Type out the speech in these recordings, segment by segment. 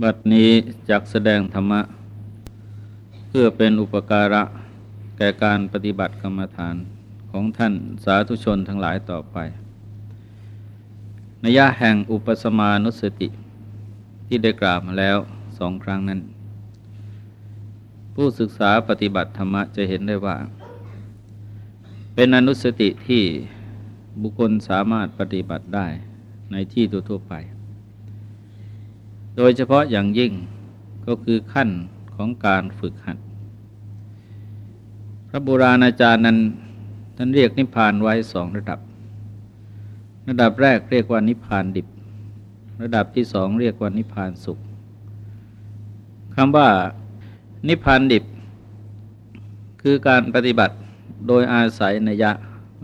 บัดนี้จักแสดงธรรมะ เพื่อเป็นอุปการะ แก่การปฏิบัติกรรมฐานของท่านสาธุชนทั้งหลายต่อไปนยะแห่งอุปสมานุสติ ที่ได้กล่าวมาแล้วสองครั้งนั้น ผู้ศึกษาปฏิบัติธรรมะจะเห็นได้ว่า เป็นอนุสติที่บุคคลสามารถปฏิบัติได้ในที่ทั่วไป โดยเฉพาะอย่างยิ่งก็คือขั้นของการฝึกหัด พระโบราณอาจารย์นั้นท่านเรียกนิพพานไว้สองระดับ ระดับแรกเรียกว่านิพพานดิบ ระดับที่สองเรียกว่านิพพานสุขคำว่า นิพพานดิบ คือการปฏิบัติโดยอาศัยนัยยะ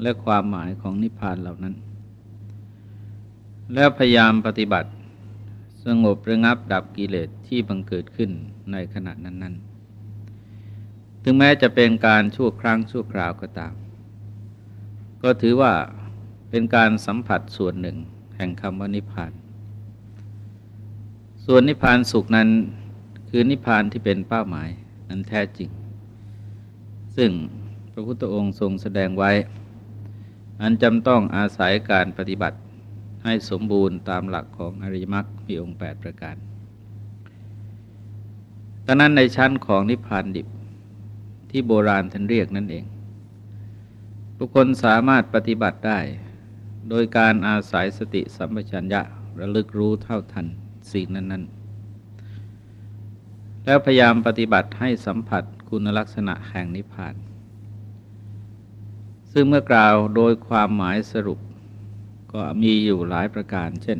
และความหมายของนิพพานเหล่านั้น แล้วพยายามปฏิบัติ สงบระงับดับกิเลสที่บังเกิดขึ้นในขณะนั้น ๆ ถึงแม้จะเป็นการชั่วครั้งชั่วคราวก็ตาม ก็ถือว่าเป็นการสัมผัสส่วนหนึ่งแห่งคำว่านิพพาน ส่วนนิพพานสุขนั้นคือนิพพานที่เป็นเป้าหมายนั้นแท้จริง ซึ่งพระพุทธองค์ทรงแสดงไว้ อันจำต้องอาศัยการปฏิบัติ ให้สมบูรณ์ตามหลักของอริยมรรคมีองค์ 8 ประการดังนั้นในชั้นของนิพพานดิบที่โบราณท่านเรียกนั่นเอง บุคคลสามารถปฏิบัติได้ โดยการอาศัยสติสัมปชัญญะระลึกรู้เท่าทันสิ่งนั้น ๆ แล้วพยายามปฏิบัติให้สัมผัสคุณลักษณะแห่งนิพพาน ซึ่งเมื่อกล่าวโดยความหมายสรุป ก็มีอยู่หลายประการ เช่น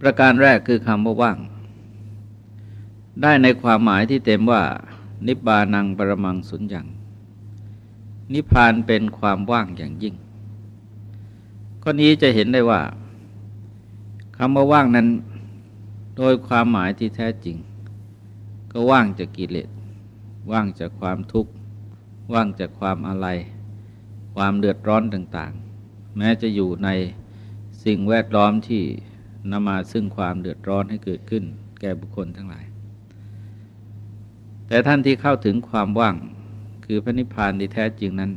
ประการแรกคือคำว่าว่าง ได้ในความหมายที่เต็มว่า นิบานังปรมังสุญญ์นิพพานเป็นความว่างอย่างยิ่ง ข้อนี้จะเห็นได้ว่าคำว่าว่างนั้น โดยความหมายที่แท้จริง ก็ว่างจากกิเลส ว่างจากความทุกข์ ว่างจากความอะไร ความเดือดร้อนต่างๆ แม้จะอยู่ในสิ่งแวดล้อมที่นำมาซึ่งความเดือดร้อนให้เกิดขึ้น แก่บุคคลทั้งหลาย แต่ท่านที่เข้าถึงความว่างคือพระนิพพานที่แท้จริงนั้น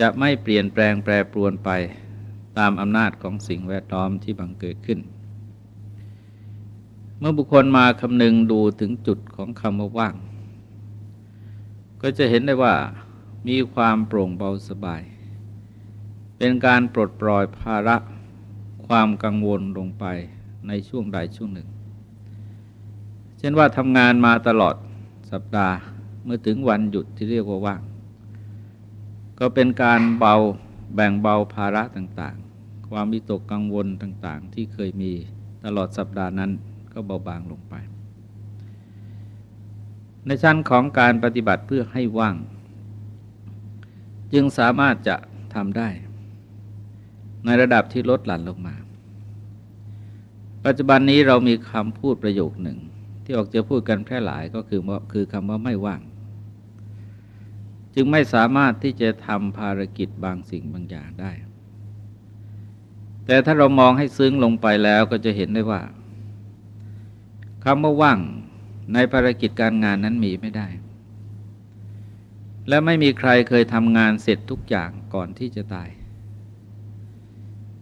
จะไม่เปลี่ยนแปลงแปรปรวนไปตามอำนาจของสิ่งแวดล้อมที่บังเกิดขึ้น เมื่อบุคคลมาคำนึงดูถึงจุดของคำว่าว่าง ก็จะเห็นได้ว่ามีความโปร่งเบาสบาย เป็นการปลดปล่อยภาระความกังวลลงไปในช่วงใดช่วงหนึ่ง เช่นว่าทำงานมาตลอดสัปดาห์เมื่อถึงวันหยุดที่เรียกว่าว่าง ก็เป็นการเบาแบ่งเบาภาระต่างๆ ความวิตกกังวลต่างๆ ที่เคยมีตลอดสัปดาห์นั้นก็เบาบางลงไป ในชั้นของการปฏิบัติเพื่อให้ว่าง จึงสามารถจะทำได้ ในระดับที่ลดหลั่นลงมา ปัจจุบันนี้เรามีคำพูดประโยคหนึ่ง ที่ออกจะพูดกันแพร่หลายก็คือว่าคือคำว่าไม่ว่าง จึงไม่สามารถที่จะทำภารกิจบางสิ่งบางอย่างได้ แต่ถ้าเรามองให้ซึ้งลงไปแล้วก็จะเห็นได้ว่าคำว่าว่างในภารกิจการงานนั้นมีไม่ได้ และไม่มีใครเคยทำงานเสร็จทุกอย่างก่อนที่จะตาย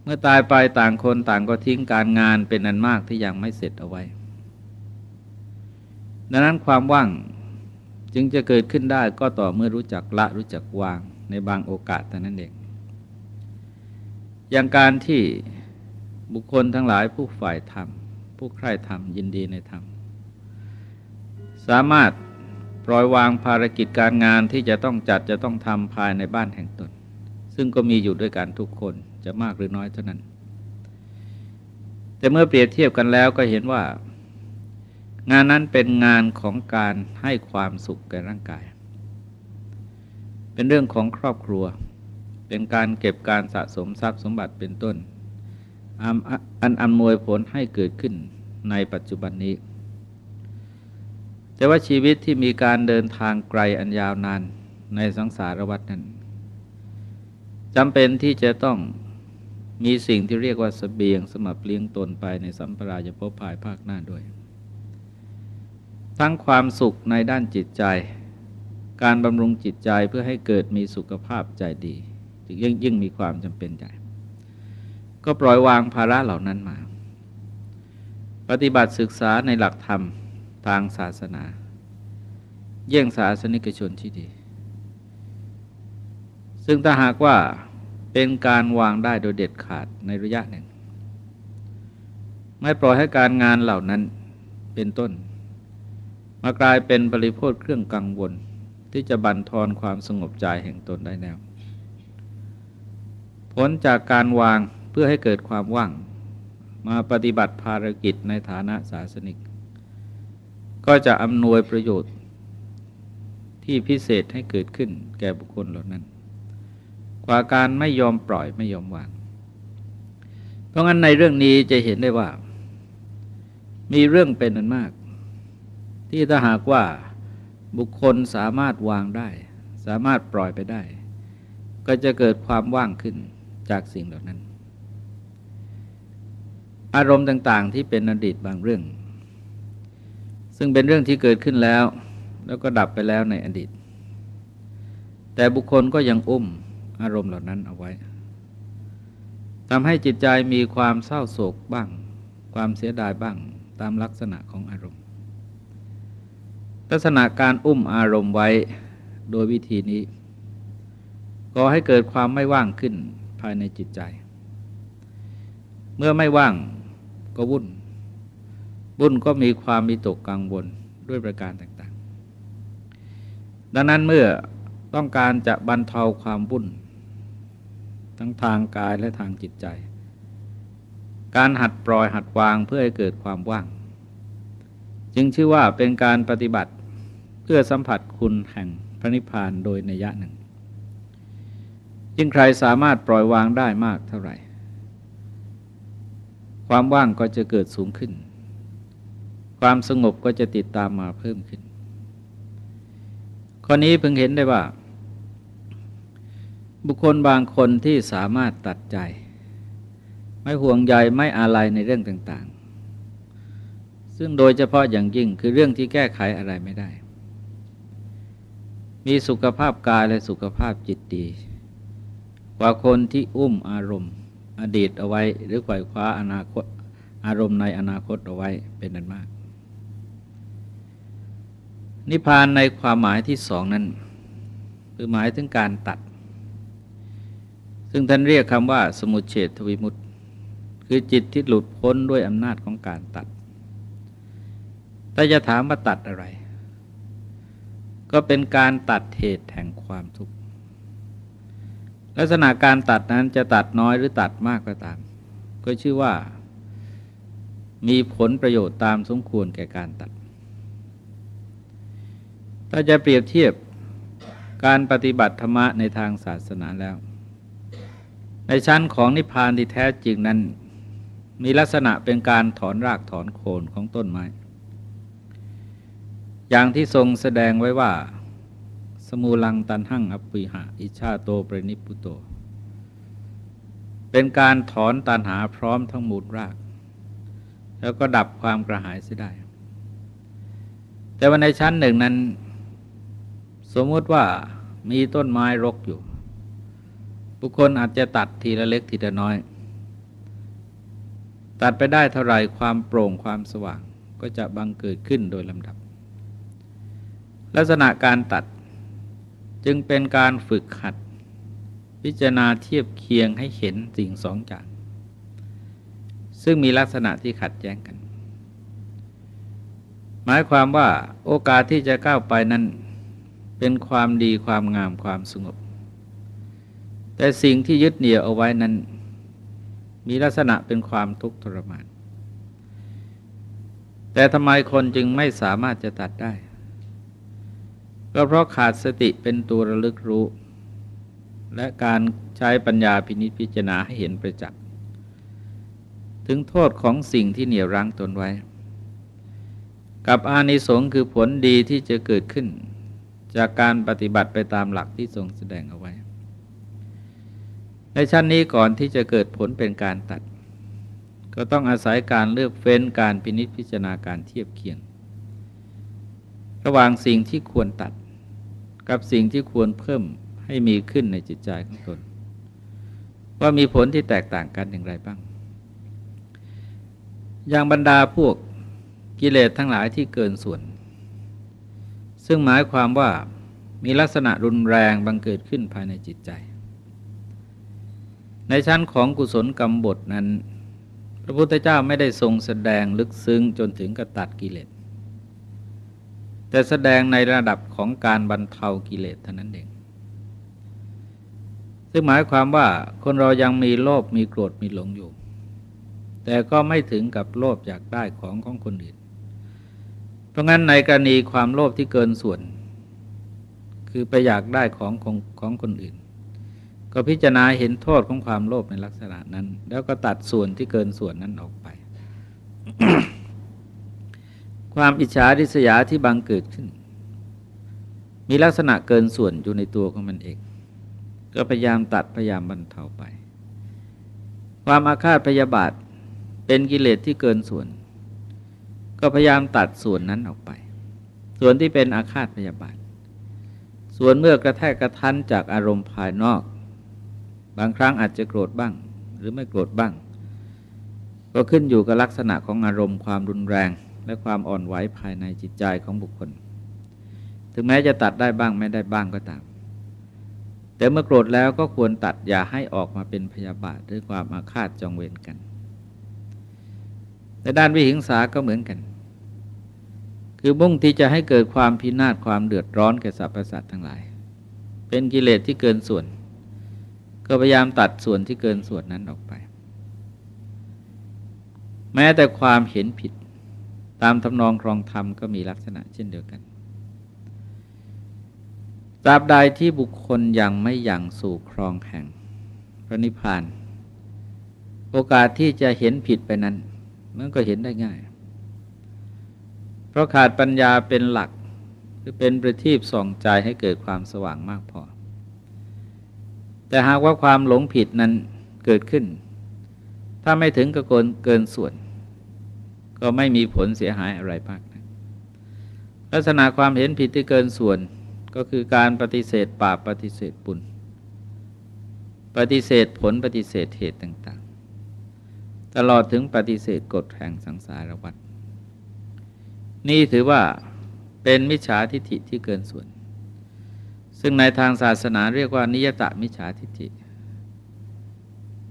เมื่อตายไปต่างคนต่างก็ทิ้งการงานเป็นอันมากที่ยังไม่เสร็จเอาไว้ ดังนั้นความว่างจึงจะเกิดขึ้นได้ก็ต่อเมื่อรู้จักละรู้จักวางในบางโอกาสแต่นั้นเอง อย่างการที่บุคคลทั้งหลายผู้ฝ่ายธรรม ผู้ใคร่ธรรมยินดีในธรรม สามารถปล่อยวางภารกิจการงานที่จะต้องจัดจะต้องทำภายในบ้านแห่งตน ซึ่งก็มีอยู่ด้วยกันทุกคน จะมากหรือน้อยเท่านั้น แต่เมื่อเปรียบเทียบกันแล้วก็เห็นว่า งานนั้นเป็นงานของการให้ความสุขแก่ร่างกาย เป็นเรื่องของครอบครัว เป็นการเก็บการสะสมทรัพย์สมบัติเป็นต้น อันอำนวยผลให้เกิดขึ้นในปัจจุบันนี้ แต่ว่าชีวิตที่มีการเดินทางไกลอันยาวนานในสังสารวัฏนั้นจำเป็นที่จะต้อง มีสิ่งที่เรียกว่าสเสบียงสมับเลี้ยงตนไปในสัมปรายภพภายภาคหน้าด้วย ทั้งความสุขในด้านจิตใจ การบำรุงจิตใจเพื่อให้เกิดมีสุขภาพใจดีจึงยิ่งยิ่งมีความจำเป็นใหญ่ก็ปล่อยวางภาระเหล่านั้นมา ปฏิบัติศึกษาในหลักธรรมทางศาสนา เยี่ยงศาสนิกชนที่ดี ซึ่งถ้าหากว่า เป็นการวางได้โดยเด็ดขาดในระยะหนึ่ง ไม่ปล่อยให้การงานเหล่านั้นเป็นต้น มากลายเป็นบริโภคเครื่องกังวล ที่จะบั่นทอนความสงบใจแห่งตนได้แนว ผลจากการวางเพื่อให้เกิดความว่าง มาปฏิบัติภารกิจในฐานะศาสนิก ก็จะอำนวยประโยชน์ที่พิเศษให้เกิดขึ้นแก่บุคคลเหล่านั้น กว่าการไม่ยอมปล่อยไม่ยอมวาง เพราะงั้นในเรื่องนี้จะเห็นได้ว่า มีเรื่องเป็นอันมาก ที่ถ้าหากว่าบุคคลสามารถวางได้ สามารถปล่อยไปได้ ก็จะเกิดความว่างขึ้นจากสิ่งเหล่านั้น อารมณ์ต่างๆ ที่เป็นอดีตบางเรื่อง ซึ่งเป็นเรื่องที่เกิดขึ้นแล้ว แล้วก็ดับไปแล้วในอดีต แต่บุคคลก็ยังอุ้ม อารมณ์เหล่านั้นเอาไว้ทำให้จิตใจมีความเศร้าโศกบ้าง ความเสียดายบ้างตามลักษณะของอารมณ์ ลักษณะการอุ้มอารมณ์ไว้โดยวิธีนี้ก็ให้เกิดความไม่ว่างขึ้นภายในจิตใจ เมื่อไม่ว่างก็วุ่น วุ่นก็มีความมีตกกังวลด้วยประการต่างๆ ดังนั้นเมื่อต้องการจะบรรเทาความวุ่น ทั้งทางกายและทางจิตใจ การหัดปล่อยหัดวางเพื่อให้เกิดความว่าง จึงชื่อว่าเป็นการปฏิบัติเพื่อสัมผัสคุณแห่งพระนิพพานโดยนัยะหนึ่ง ยิ่งใครสามารถปล่อยวางได้มากเท่าไหร่ ความว่างก็จะเกิดสูงขึ้น ความสงบก็จะติดตามมาเพิ่มขึ้นข้อนี้เพิ่งเห็นได้ว่า บุคคลบางคนที่สามารถตัดใจ ไม่ห่วงใยไม่อาลัยในเรื่องต่างๆ ซึ่งโดยเฉพาะอย่างยิ่งคือเรื่องที่แก้ไขอะไรไม่ได้ มีสุขภาพกายและสุขภาพจิตดี กว่าคนที่อุ้มอารมณ์ อดีตเอาไว้ หรือไขว่คว้าอนาคตอารมณ์ในอนาคตเอาไว้เป็นนั้นมาก นิพพานในความหมายที่สองนั้น คือหมายถึงการตัด ซึ่งท่านเรียกคำว่า สมุเฉทวิมุตตคือจิตที่หลุดพ้นด้วยอำนาจของการตัด แต่จะถามว่าตัดอะไร ก็เป็นการตัดเหตุแห่งความทุกข์ลักษณะการตัดนั้นจะตัดน้อยหรือตัดมากก็ตาม ก็ชื่อว่ามีผลประโยชน์ตามสมควรแก่การตัด ถ้าจะเปรียบเทียบการปฏิบัติธรรมะในทางศาสนาแล้ว ในชั้นของนิพพานที่แท้จริงนั้น มีลักษณะเป็นการถอนรากถอนโคนของต้นไม้ อย่างที่ทรงแสดงไว้ว่า สมูลังตันหั่งอปิหะ อิชาโตปรินิพุโต เป็นการถอนตันหาพร้อมทั้งมูลราก แล้วก็ดับความกระหายเสียได้ แต่ว่าในชั้นหนึ่งนั้น สมมติว่ามีต้นไม้รกอยู่ บุคคลอาจจะตัดทีละเล็กทีละน้อย ตัดไปได้เท่าไรความโปร่งความสว่างก็จะบังเกิดขึ้นโดยลำดับ ลักษณะการตัดจึงเป็นการฝึกหัด พิจารณาเทียบเคียงให้เห็นสิ่งสองอย่าง ซึ่งมีลักษณะที่ขัดแย้งกัน หมายความว่าโอกาสที่จะก้าวไปนั้น เป็นความดีความงามความสงบ แต่สิ่งที่ยึดเหนี่ยวเอาไว้นั้น มีลักษณะเป็นความทุกข์ทรมาน แต่ทำไมคนจึงไม่สามารถจะตัดได้ ก็เพราะขาดสติเป็นตัวระลึกรู้ และการใช้ปัญญาพินิจพิจารณาให้เห็นประจักษ์ถึงโทษของสิ่งที่เหนี่ยวรั้งตนไว้ กับอานิสงส์คือผลดีที่จะเกิดขึ้น จากการปฏิบัติไปตามหลักที่ทรงแสดงเอาไว้ ในชั้นนี้ก่อนที่จะเกิดผลเป็นการตัด ก็ต้องอาศัยการเลือกเฟ้นการพินิจพิจารณาการเทียบเคียง ระหว่างสิ่งที่ควรตัด กับสิ่งที่ควรเพิ่มให้มีขึ้นในจิตใจของตน ว่ามีผลที่แตกต่างกันอย่างไรบ้าง อย่างบรรดาพวกกิเลสทั้งหลายที่เกินส่วน ซึ่งหมายความว่ามีลักษณะรุนแรงบังเกิดขึ้นภายในจิตใจ ในชั้นของกุศลกรรมบทนั้น พระพุทธเจ้าไม่ได้ทรงแสดงลึกซึ้งจนถึงกระตัดกิเลส แต่แสดงในระดับของการบรรเทากิเลสเท่านั้นเอง ซึ่งหมายความว่าคนเรายังมีโลภมีโกรธมีหลงอยู่ แต่ก็ไม่ถึงกับโลภอยากได้ของของคนอื่น เพราะงั้นในกรณีความโลภที่เกินส่วน คือไปอยากได้ของของของคนอื่น ก็พิจารณาเห็นโทษของความโลภในลักษณะนั้น แล้วก็ตัดส่วนที่เกินส่วนนั้นออกไป ความอิจฉาริษยาที่บังเกิดขึ้น มีลักษณะเกินส่วนอยู่ในตัวของมันเอง ก็พยายามตัดพยายามบรรเทาไป ความอาฆาตพยาบาทเป็นกิเลสที่เกินส่วน ก็พยายามตัดส่วนนั้นออกไป ส่วนที่เป็นอาฆาตพยาบาท ส่วนเมื่อกระแทกกระทันจากอารมณ์ภายนอก บางครั้งอาจจะโกรธบ้าง หรือไม่โกรธบ้าง ก็ขึ้นอยู่กับลักษณะของอารมณ์ความรุนแรง และความอ่อนไหวภายในจิตใจของบุคคล ถึงแม้จะตัดได้บ้างไม่ได้บ้างก็ตาม แต่เมื่อโกรธแล้วก็ควรตัดอย่าให้ออกมาเป็นพยาบาทหรือความอาฆาตจองเวรกันในด้านวิหิงสาก็เหมือนกัน คือมุ่งที่จะให้เกิดความพินาศความเดือดร้อนแก่สรรพสัตว์ทั้งหลาย เป็นกิเลสที่เกินส่วน ก็พยายามตัดส่วนที่เกินส่วนนั้นออกไป แม้แต่ความเห็นผิดตามทำนองครองธรรมก็มีลักษณะเช่นเดียวกันตราบใดที่บุคคลยังไม่ยังสู่ครองแห่งพระนิพพาน โอกาสที่จะเห็นผิดไปนั้น มันก็เห็นได้ง่าย เพราะขาดปัญญาเป็นหลัก หรือเป็นประทีปส่องใจให้เกิดความสว่างมากพอ แต่หากว่าความหลงผิดนั้นเกิดขึ้น ถ้าไม่ถึงกระโกนเกินส่วน ก็ไม่มีผลเสียหายอะไรมากนะลักษณะความเห็นผิดที่เกินส่วนก็คือการปฏิเสธบาปปฏิเสธบุญ ปฏิเสธผลปฏิเสธเหตุต่าง ๆ ตลอดถึงปฏิเสธกฎแห่งสังสารวัฏนี่ถือว่าเป็นมิจฉาทิฏฐิที่เกินส่วน ซึ่งในทางศาสนาเรียกว่านิยตะมิจฉาทิฏฐิ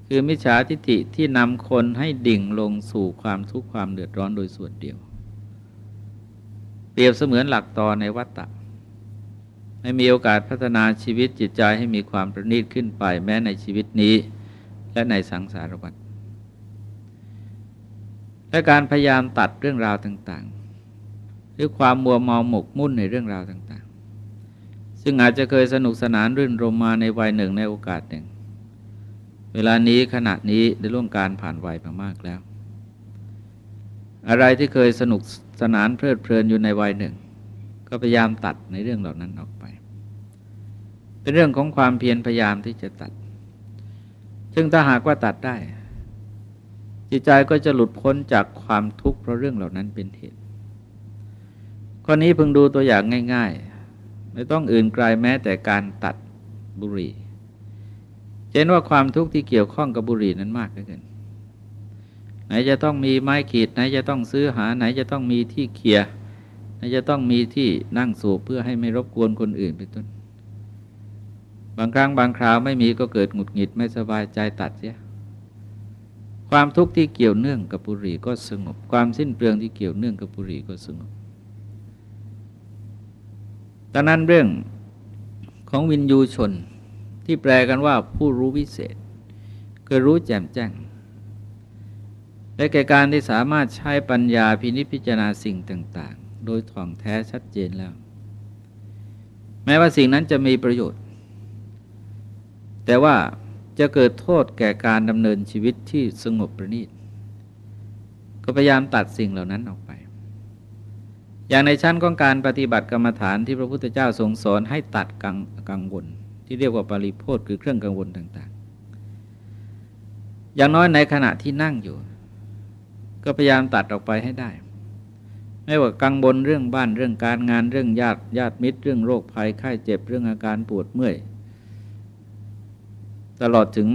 คือมิจฉาทิฏฐิที่นำคนให้ดิ่งลงสู่ความทุกข์ความเดือดร้อนโดยส่วนเดียว เปรียบเสมือนหลักตอในวัฏฏะไม่มีโอกาสพัฒนาชีวิตจิตใจให้มีความประณีตขึ้นไปแม้ในชีวิตนี้ และในสังสารวัฏและการพยายามตัดเรื่องราวต่างๆ หรือความมัวเมาหมกมุ่นในเรื่องราวต่างๆ ซึ่งอาจจะเคยสนุกสนานรื่นรมมาในวัยหนึ่งในโอกาสหนึ่ง เวลานี้ขณะนี้ได้ล่วงการผ่านวัยมามากแล้ว อะไรที่เคยสนุกสนานเพลิดเพลินอยู่ในวัยหนึ่ง ก็พยายามตัดในเรื่องเหล่านั้นออกไป เป็นเรื่องของความเพียรพยายามที่จะตัด ซึ่งถ้าหากว่าตัดได้ จิตใจก็จะหลุดพ้นจากความทุกข์เพราะเรื่องเหล่านั้นเป็นเหตุข้อนี้เพิ่งดูตัวอย่างง่าย ๆ ไม่ต้องอื่นไกลแม้แต่การตัดบุหรี่เห็นว่าความทุกข์ที่เกี่ยวข้องกับบุหรี่นั้นมากเหลือเกินไหนจะต้องมีไม้ขีด ไหนจะต้องซื้อหา ไหนจะต้องมีที่เคียไหนจะต้องมีที่นั่งสูบเพื่อให้ไม่รบกวนคนอื่นเป็นต้น บางครั้งบางคราวไม่มีก็เกิดหงุดหงิดไม่สบายใจตัดเสียความทุกข์ที่เกี่ยวเนื่องกับบุหรี่ก็สงบ ความสิ้นเปลืองที่เกี่ยวเนื่องกับบุหรี่ก็สงบ ดังนั้นเรื่องของวินยูชนที่แปลกันว่าผู้รู้วิเศษ คือรู้แจ่มแจ้ง และแก่การที่สามารถใช้ปัญญาพินิจพิจารณาสิ่งต่าง ๆ โดยท่องแท้ชัดเจนแล้ว แม้ว่าสิ่งนั้นจะมีประโยชน์ แต่ว่าจะเกิดโทษแก่การดำเนินชีวิตที่สงบประณีตก็พยายามตัดสิ่งเหล่านั้นออกไป อย่างในชั้นของการปฏิบัติกรรมฐานที่พระพุทธเจ้าทรงสอนให้ตัดกังกังวล ที่เรียกว่าปริโพธคือเครื่องกังวลต่าง ๆ อย่างน้อยในขณะที่นั่งอยู่ ก็พยายามตัดออกไปให้ได้ ไม่ว่ากังวลเรื่องบ้านเรื่องการงานเรื่องญาติญาติมิตร เรื่องโรคภัยไข้เจ็บเรื่องอาการปวดเมื่อยตลอดถึง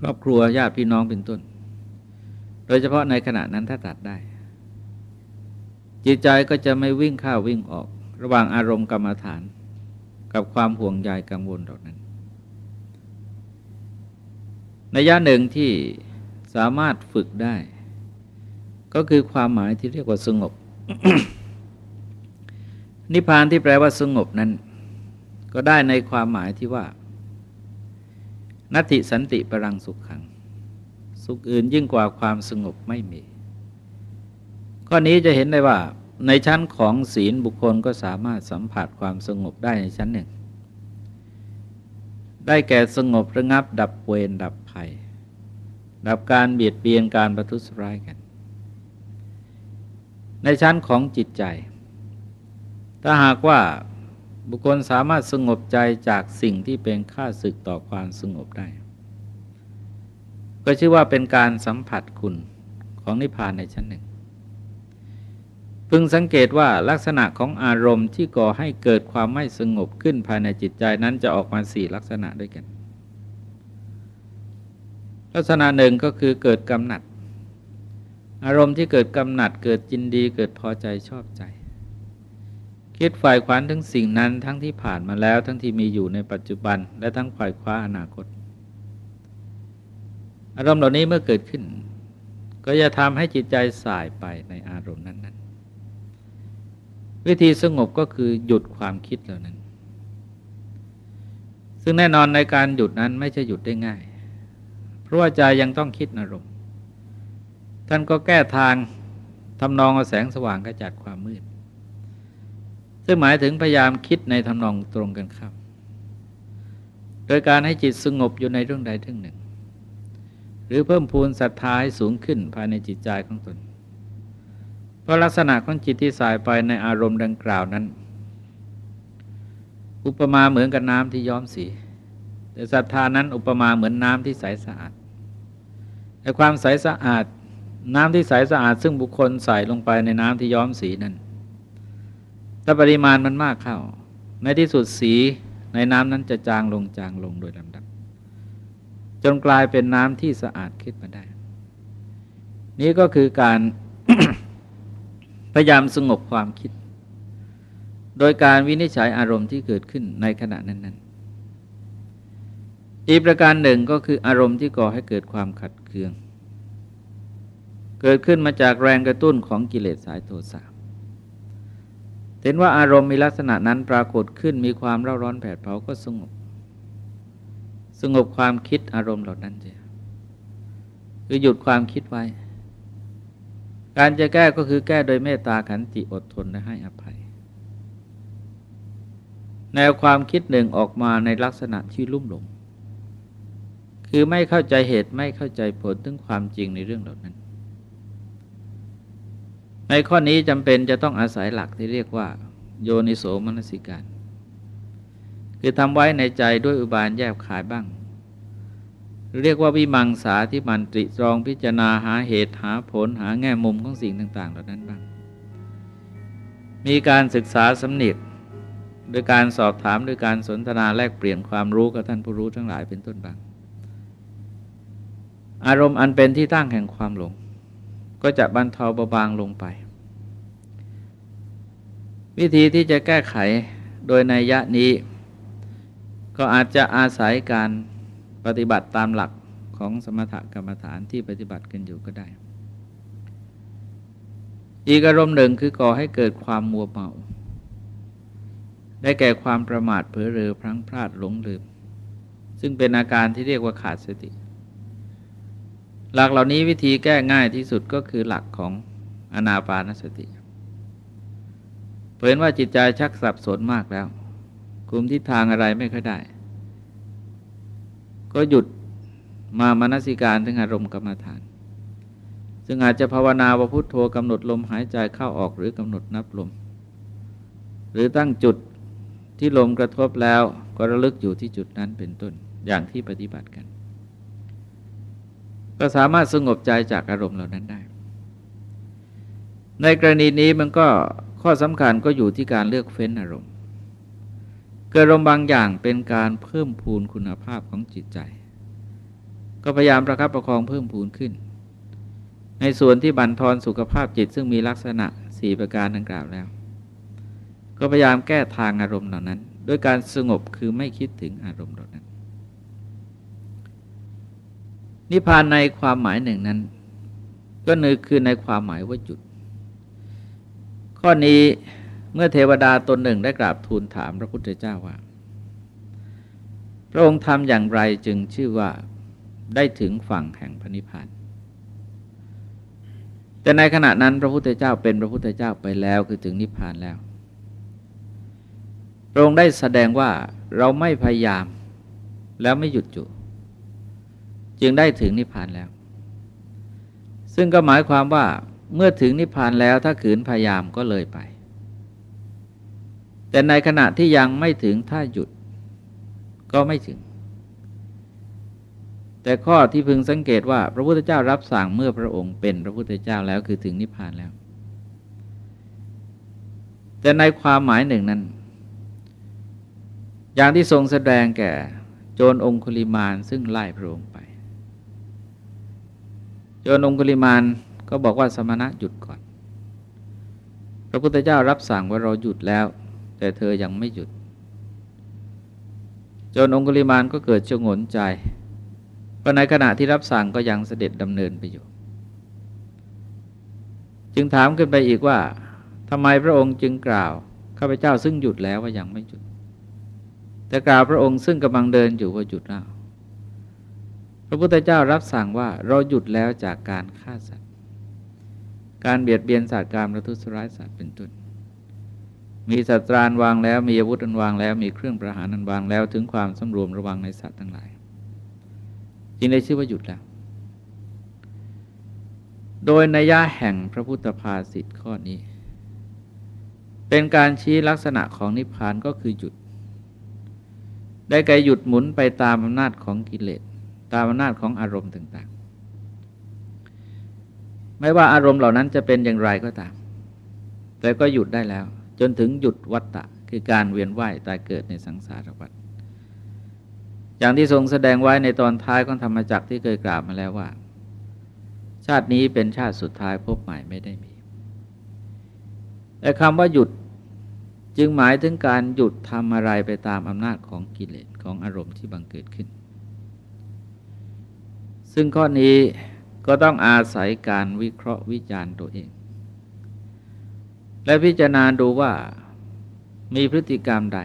ครอบครัวญาติพี่น้องเป็นต้น โดยเฉพาะในขณะนั้นถ้าตัดได้ จิตใจก็จะไม่วิ่งเข้าวิ่งออก ระหว่างอารมณ์กรรมฐาน กับความห่วงใยกังวลเหล่านั้น ในย่าหนึ่งที่สามารถฝึกได้ ก็คือความหมายที่เรียกว่าสงบ นิพพานที่แปลว่าสงบนั้น ก็ได้ในความหมายที่ว่านัตติสันติปรังสุขขัง สุขอื่นยิ่งกว่าความสงบไม่มี ข้อนี้จะเห็นได้ว่าในชั้นของศีลบุคคลก็สามารถสัมผัสความสงบได้ในชั้นหนึ่ง ได้แก่สงบระงับดับเวรดับภัย ดับการเบียดเบียนการประทุษร้ายกัน ในชั้นของจิตใจ ถ้าหากว่าบุคคลสามารถสงบใจจากสิ่งที่เป็นค่าศึกต่อความสงบได้ ก็ชื่อว่าเป็นการสัมผัสคุณของนิพพานในชั้นหนึ่ง พึงสังเกตว่าลักษณะของอารมณ์ที่ก่อให้เกิดความไม่สงบขึ้นภายในจิตใจนั้นจะออกมาสี่ลักษณะด้วยกัน ลักษณะหนึ่งก็คือเกิดกำหนัด อารมณ์ที่เกิดกำหนัดเกิดจินดีเกิดพอใจชอบใจ คิดฝ่ายขวานถึงสิ่งนั้นทั้งที่ผ่านมาแล้วทั้งที่มีอยู่ในปัจจุบัน และทั้งฝ่ายคว้าอนาคต อารมณ์เหล่านี้เมื่อเกิดขึ้น ก็จะทำให้จิตใจสายไปในอารมณ์นั้นๆ วิธีสงบก็คือหยุดความคิดเหล่านั้น ซึ่งแน่นอนในการหยุดนั้นไม่ใช่หยุดได้ง่าย เพราะว่าใจยังต้องคิดอารมณ์ท่านก็แก้ทางทำนองเอาแสงสว่างกระจัดความมืด ซึ่งหมายถึงพยายามคิดในทำนองตรงกันข้ามโดยการให้จิตสงบอยู่ในเรื่องใดเรื่องหนึ่ง หรือเพิ่มพูนศรัทธาให้สูงขึ้นภายในจิตใจของตน ราะลักษณะของจิตที่สายไปในอารมณ์ดังกล่าวนั้น อุปมาเหมือนกับน้ำที่ย้อมสี แต่ศรัทธานั้นอุปมาเหมือนน้ำที่ใสสะอาดแต่ความใสสะอาด น้ำที่ใสสะอาด ซึ่งบุคคลใส่ลงไปในน้ำที่ย้อมสีนั้นถ้าปริมาณมันมากเข้า ในที่สุดสีในน้ำนั้นจะจางลงจางลงโดยลำดับ จนกลายเป็นน้ำที่สะอาดขึ้นมาได้ นี้ก็คือการ ยายามสงบความคิด โดยการวินิจฉัยอารมณ์ที่เกิดขึ้นในขณะนั้น ๆ อีกประการหนึ่งก็คืออารมณ์ที่ก่อให้เกิดความขัดเคือง เกิดขึ้นมาจากแรงกระตุ้นของกิเลสสายโทสะเห็นว่าอารมณ์มีลักษณะนั้นปรากฏขึ้นมีความเร่าร้อนแผดเผาก็สงบ สงบความคิดอารมณ์เหล่านั้นเสียคือหยุดความคิดไว้ การจะแก้ก็คือแก้โดยเมตตาขันติอดทนและให้อภัย แนวความคิดหนึ่งออกมาในลักษณะที่ลุ่มหลง คือไม่เข้าใจเหตุไม่เข้าใจผลถึงความจริงในเรื่องเหล่านั้น ในข้อนี้จำเป็นจะต้องอาศัยหลักที่เรียกว่า โยนิโสมนสิการ คือทำไว้ในใจด้วยอุบายแยบขายบ้าง เรียกว่าวิมังสาที่มันตริตรองพิจารณาหาเหตุหาผลหาแง่มุมของสิ่งต่างๆ เหล่านั้นบ้าง มีการศึกษาสำเนียกโดยการสอบถามโดยการสนทนาแลกเปลี่ยนความรู้กับท่านผู้รู้ทั้งหลายเป็นต้นบ้าง อารมณ์อันเป็นที่ตั้งแห่งความหลง ก็จะบรรเทาเบาบางลงไป วิธีที่จะแก้ไขโดยในยะนี้ ก็อาจจะอาศัยการ ปฏิบัติตามหลักของสมถกรรมฐานที่ปฏิบัติกันอยู่ก็ได้ อีกอารมณ์หนึ่งคือก่อให้เกิดความมัวเมา ได้แก่ความประมาทเผลอเรอพลั้งพลาดหลงลืม ซึ่งเป็นอาการที่เรียกว่าขาดสติ หลักเหล่านี้วิธีแก้ง่ายที่สุดก็คือหลักของอนาปานสติเห็นว่าจิตใจชักสับสนมากแล้วคุมทิศทางอะไรไม่ค่อยได้ ก็หยุดมามนสิการถึงอารมณ์กรรมฐาน ซึ่งอาจจะภาวนาว่าพุทโธกำหนดลมหายใจเข้าออกหรือกำหนดนับลม หรือตั้งจุดที่ลมกระทบแล้วก็ระลึกอยู่ที่จุดนั้นเป็นต้นอย่างที่ปฏิบัติกัน ก็สามารถสงบใจจากอารมณ์เหล่านั้นได้ ในกรณีนี้มันก็ข้อสำคัญก็อยู่ที่การเลือกเฟ้นอารมณ์ เกิดอารมณ์บางอย่างเป็นการเพิ่มพูนคุณภาพของจิตใจ ก็พยายามประคับประคองเพิ่มพูนขึ้น ในส่วนที่บั่นทอนสุขภาพจิตซึ่งมีลักษณะสี่ประการดังกล่าวแล้ว ก็พยายามแก้ทางอารมณ์เหล่านั้น ด้วยการสงบคือไม่คิดถึงอารมณ์เหล่านั้น นิพพานในความหมายหนึ่งนั้น ก็นึกคือในความหมายว่าจุด ข้อนี้ เมื่อเทวดาตนหนึ่งได้กราบทูลถามพระพุทธเจ้าว่า พระองค์ทำอย่างไรจึงชื่อว่าได้ถึงฝั่งแห่งพระนิพพาน แต่ในขณะนั้นพระพุทธเจ้าเป็นพระพุทธเจ้าไปแล้วคือถึงนิพพานแล้ว พระองค์ได้แสดงว่าเราไม่พยายามแล้วไม่หยุดจุ จึงได้ถึงนิพพานแล้ว ซึ่งก็หมายความว่าเมื่อถึงนิพพานแล้วถ้าขืนพยายามก็เลยไป แต่ในขณะที่ยังไม่ถึงถ้าหยุดก็ไม่ถึง แต่ข้อที่พึงสังเกตว่า พระพุทธเจ้ารับสั่งเมื่อพระองค์เป็นพระพุทธเจ้าแล้วคือถึงนิพพานแล้ว แต่ในความหมายหนึ่งนั้น อย่างที่ทรงแสดงแก่โจรองคุลิมานซึ่งไล่พระองค์ไป โจรองคุลิมานก็บอกว่าสมณะหยุดก่อน พระพุทธเจ้ารับสั่งว่าเราหยุดแล้ว แต่เธอยังไม่หยุดจรองคุลิมานก็เกิดชงนใจเพราะในขณะที่รับสั่งก็ยังเสด็จดำเนินไปอยู่ จึงถามขึ้นไปอีกว่าทำไมพระองค์จึงกล่าวข้าพเจ้าซึ่งหยุดแล้วว่ายังไม่หยุด แต่กล่าวพระองค์ซึ่งกำลังเดินอยู่ว่าหยุดแล้วพระพุทธเจ้ารับสั่งว่าเราหยุดแล้วจากการฆ่าสัตว์ การเบียดเบียนสัตว์การประทุษร้ายสัตว์เป็นต้น มีสัตรานวางแล้ว มีอาวุธอันวางแล้ว มีเครื่องประหารอันวางแล้ว ถึงความสำรวมระวังในสัตว์ทั้งหลายจึงได้ชื่อว่าหยุดแล้ว โดยนัยยะแห่งพระพุทธภาษิตข้อนี้ เป็นการชี้ลักษณะของนิพพานก็คือหยุด ได้แก่หยุดหมุนไปตามอำนาจของกิเลส ตามอำนาจของอารมณ์ต่างๆ ไม่ว่าอารมณ์เหล่านั้นจะเป็นอย่างไรก็ตาม แต่ก็หยุดได้แล้ว จนถึงหยุดวัตตะคือการเวียนว่ายตายเกิดในสังสารวัฏอย่างที่ทรงแสดงไว้ในตอนท้ายของธรรมจักรที่เคยกล่าวมาแล้วว่า ชาตินี้เป็นชาติสุดท้ายพบใหม่ไม่ได้มี แต่คำว่าหยุดจึงหมายถึงการหยุดทำอะไรไปตามอำนาจของกิเลสของอารมณ์ที่บังเกิดขึ้น ซึ่งข้อนี้ก็ต้องอาศัยการวิเคราะห์วิจารณ์ตัวเอง และพิจารณาดูว่ามีพฤติกรรมใด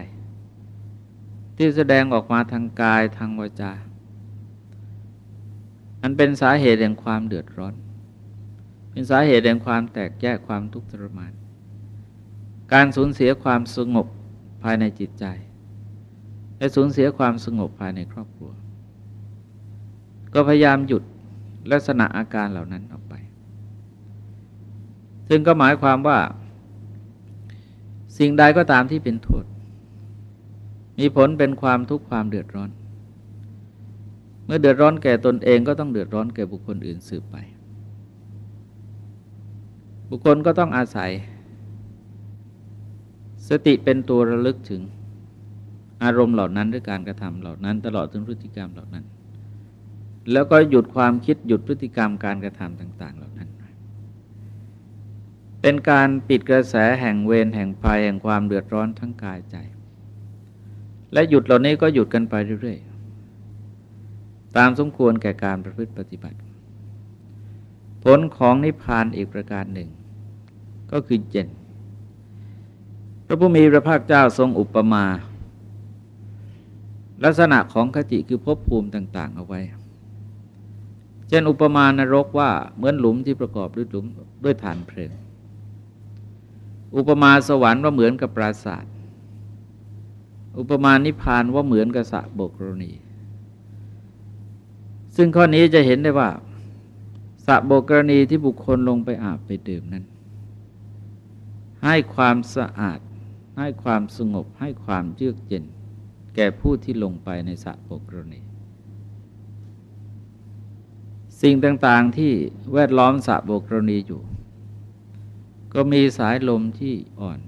ที่แสดงออกมาทางกายทางวาจามันเป็นสาเหตุแห่งความเดือดร้อน เป็นสาเหตุแห่งความแตกแยกความทุกข์ทรมาน การสูญเสียความสงบภายในจิตใจ และสูญเสียความสงบภายในครอบครัว ก็พยายามหยุดลักษณะอาการเหล่านั้นออกไป ซึ่งก็หมายความว่า สิ่งใดก็ตามที่เป็นโทษ มีผลเป็นความทุกข์ความเดือดร้อน เมื่อเดือดร้อนแก่ตนเองก็ต้องเดือดร้อนแก่บุคคลอื่นสืบไป บุคคลก็ต้องอาศัย สติเป็นตัวระลึกถึงอารมณ์เหล่านั้นด้วยการกระทำเหล่านั้นตลอดถึงพฤติกรรมเหล่านั้น แล้วก็หยุดความคิดหยุดพฤติกรรมการกระทำต่าง ๆ เหล่า เป็นการปิดกระแสแห่งเวรแห่งภัยแห่งความเดือดร้อนทั้งกายใจ และหยุดเหล่านี้ก็หยุดกันไปเรื่อยๆ ตามสมควรแก่การประพฤติปฏิบัติ ผลของนิพพานอีกประการหนึ่ง ก็คือเจนพระผู้มีพระภาคเจ้าทรงอุปมา ลักษณะของคติคือภพภูมิต่าง ๆ เอาไว้เช่นอุปมานรกว่าเหมือนหลุมที่ประกอบด้วยหลุมด้วยฐานเพลิง อุปมาสวรรค์ว่าเหมือนกับปราสาทอุปมานิพพานว่าเหมือนกับสะโบกรณี ซึ่งข้อนี้จะเห็นได้ว่าสะโบกรณีที่บุคคลลงไปอาบไปดื่มนั้น ให้ความสะอาด ให้ความสงบ ให้ความเยือกเย็น แก่ผู้ที่ลงไปในสะโปกรณี สิ่งต่างๆที่แวดล้อมสะโบกรณีอยู่ ก็มีสายลมที่อ่อน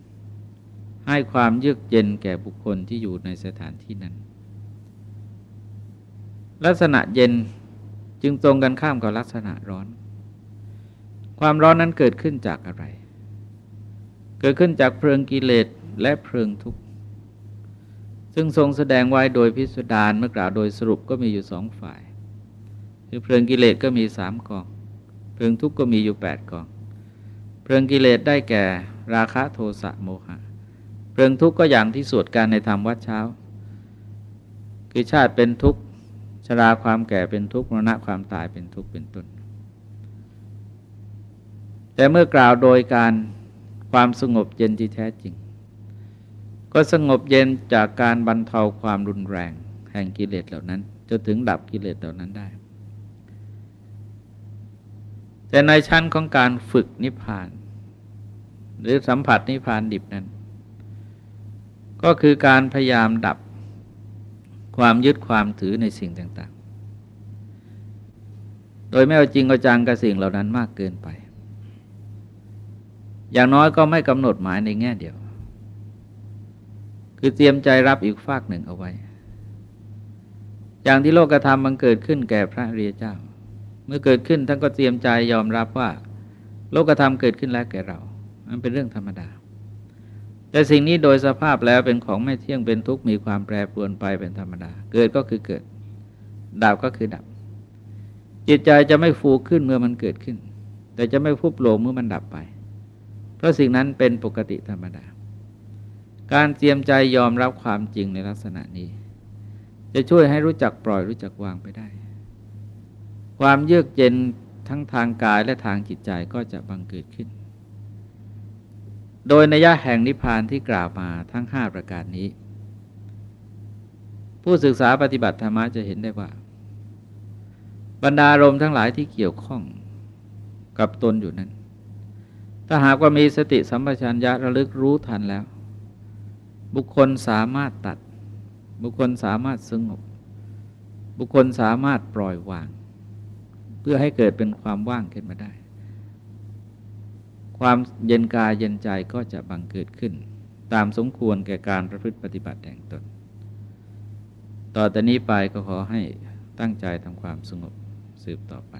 ให้ความเยือกเย็นแก่บุคคลที่อยู่ในสถานที่นั้น ลักษณะเย็นจึงตรงกันข้ามกับลักษณะร้อน ความร้อนนั้นเกิดขึ้นจากอะไร เกิดขึ้นจากเพลิงกิเลสและเพลิงทุกข์ ซึ่งทรงแสดงไว้โดยพิสดารเมื่อกล่าวโดยสรุปก็มีอยู่สองฝ่าย คือเพลิงกิเลสก็มีสามกอง เพลิงทุกข์ก็มีอยู่แปดกอง เพลิงกิเลสได้แก่ราคะโทสะโมหะ เพลิงทุกข์ก็อย่างที่สวดการในธรรมวัดเช้า คือชาติเป็นทุกข์ชราความแก่เป็นทุกข์มรณะความตายเป็นทุกข์เป็นต้น แต่เมื่อกล่าวโดยการความสงบเย็นที่แท้จริง ก็สงบเย็นจากการบรรเทาความรุนแรง แห่งกิเลสเหล่านั้นจนถึงดับกิเลสเหล่านั้นได้ แต่ในชั้นของการฝึกนิพพาน หรือสัมผัสนิพพานดิบนั้น ก็คือการพยายามดับความยึดความถือในสิ่งต่าง ๆ โดยไม่เอาจริงเอาจังกับสิ่งเหล่านั้นมากเกินไป อย่างน้อยก็ไม่กำหนดหมายในแง่เดียว คือเตรียมใจรับอีกฝากหนึ่งเอาไว้ อย่างที่โลกธรรมมันเกิดขึ้นแก่พระเรียเจ้า เมื่อเกิดขึ้นท่านก็เตรียมใจยอมรับว่า โลกธรรมเกิดขึ้นแล้วแก่เรา มันเป็นเรื่องธรรมดา แต่สิ่งนี้โดยสภาพแล้วเป็นของไม่เที่ยงเป็นทุกข์มีความแปรปรวนไปเป็นธรรมดา เกิดก็คือเกิด ดับก็คือดับ จิตใจจะไม่ฟูขึ้นเมื่อมันเกิดขึ้น แต่จะไม่ฟุบโลงเมื่อมันดับไป เพราะสิ่งนั้นเป็นปกติธรรมดา การเตรียมใจยอมรับความจริงในลักษณะนี้ จะช่วยให้รู้จักปล่อยรู้จักวางไปได้ ความเยือกเย็นทั้งทางกายและทางจิตใจก็จะบังเกิดขึ้น โดยนัยยะแห่งนิพพานที่กล่าวมาทั้งห้าประการนี้ ผู้ศึกษาปฏิบัติธรรมะจะเห็นได้ว่า บรรดารมทั้งหลายที่เกี่ยวข้องกับตนอยู่นั้น ถ้าหากว่ามีสติสัมปชัญญะระลึกรู้ทันแล้ว บุคคลสามารถตัด บุคคลสามารถสงบ บุคคลสามารถปล่อยวาง พื่อให้เกิดเป็นความว่างขึ้นมาได้ ความเย็นกายเย็นใจก็จะบังเกิดขึ้น ตามสมควรแก่การประพฤติปฏิบัติแห่งตน ต่อแต่นี้ไปก็ขอให้ตั้งใจทำความสงบสืบต่อไป